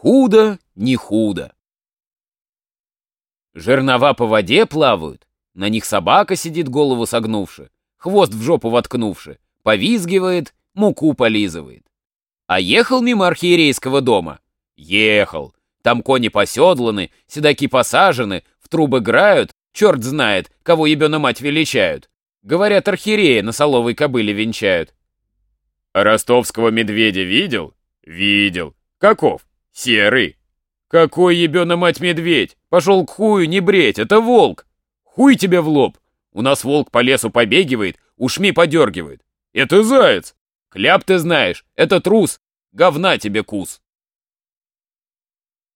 Худо, не худо. Жернова по воде плавают, на них собака сидит голову согнувши, хвост в жопу воткнувши, повизгивает, муку полизывает. А ехал мимо архиерейского дома? Ехал. Там кони поседланы, седаки посажены, в трубы играют, черт знает, кого ебена мать величают. Говорят, архиерея на соловой кобыле венчают. Ростовского медведя видел? Видел. Каков? Серый. Какой ебена мать медведь? Пошел к хую не бреть, это волк. Хуй тебе в лоб. У нас волк по лесу побегивает, ушми подергивает. Это заяц. Хляб ты знаешь, это трус. Говна тебе кус.